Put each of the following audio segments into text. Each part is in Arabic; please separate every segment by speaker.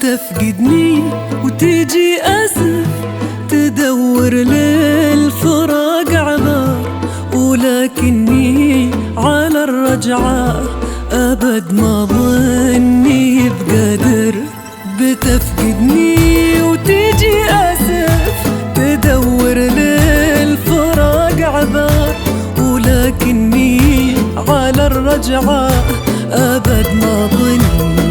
Speaker 1: بتفقدني وتيجي أسف تدور للفراق عذار ولكني على الرجعة أبد ما ظني بقدر. بتفقدني وتيجي أسف تدور للفراق عذار ولكني على الرجعة أبد ما ظني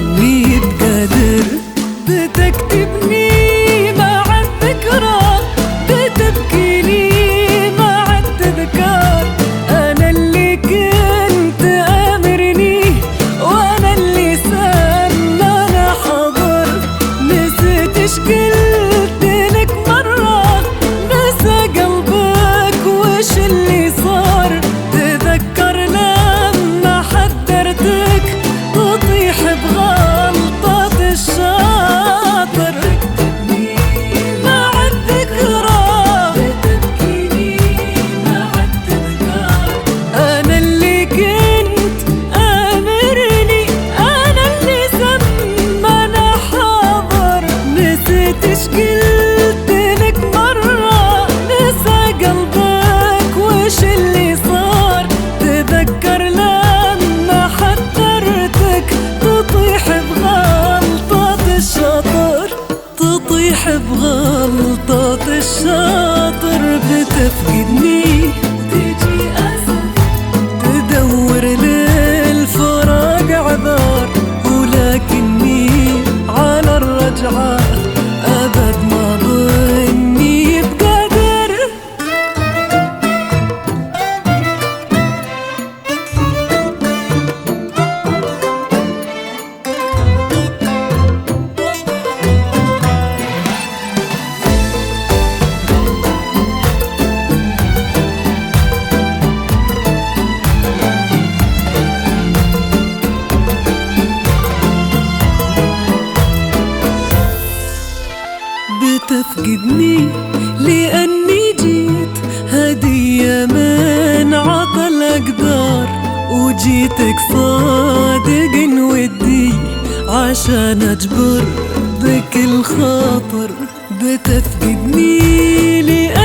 Speaker 1: تطيح بغلطة الشاطر بتفقدني لأني جيت. هدية من عطى الأقدار وجيتك صادق ودي. عشان أجبر بك الخاطر بتفقدني لأني